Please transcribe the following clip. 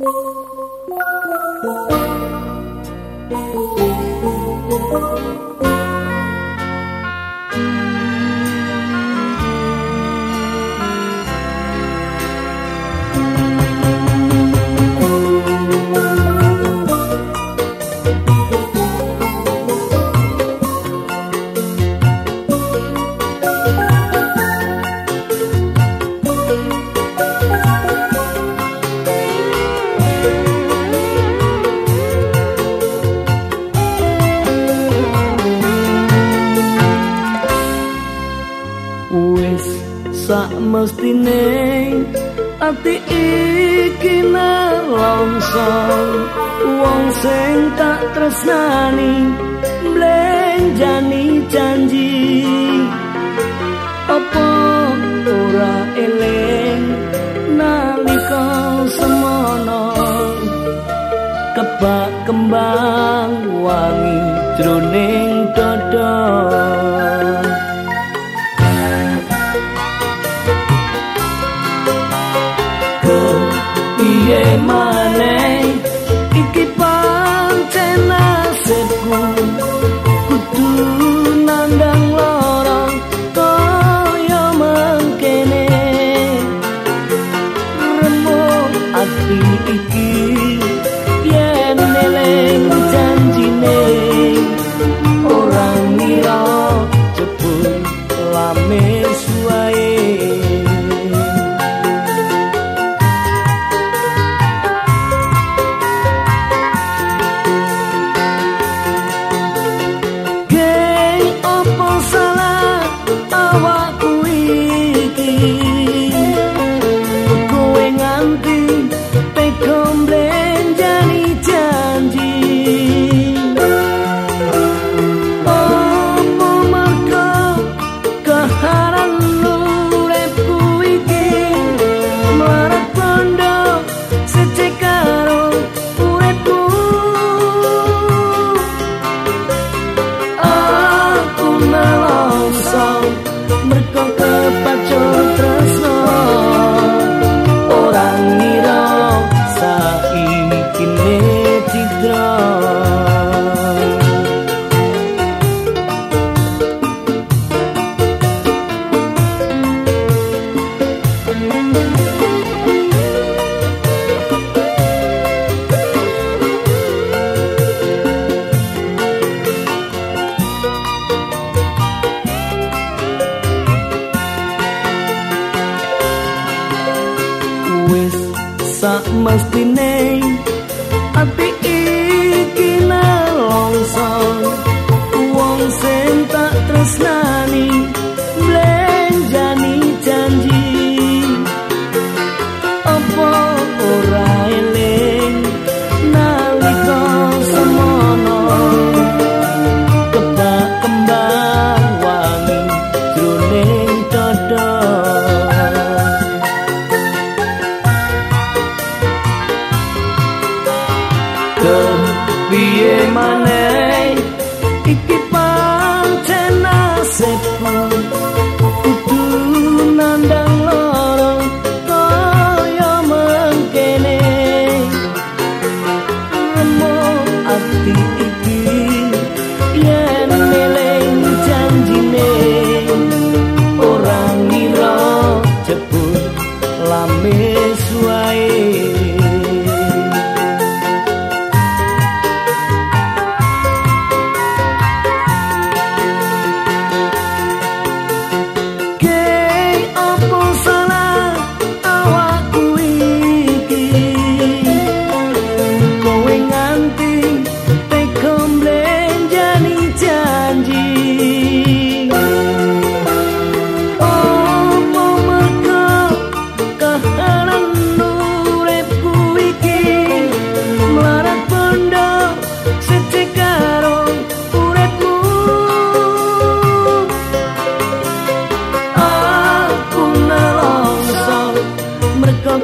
Thank you. Sak mestine ati iki nelongso wong sing tak tresnani blenjani janji. Apa ora eling nalika semono? Kebak kembang wangi jroning 君 sak mestine. Ati iki nalongso wong sing tak tresnani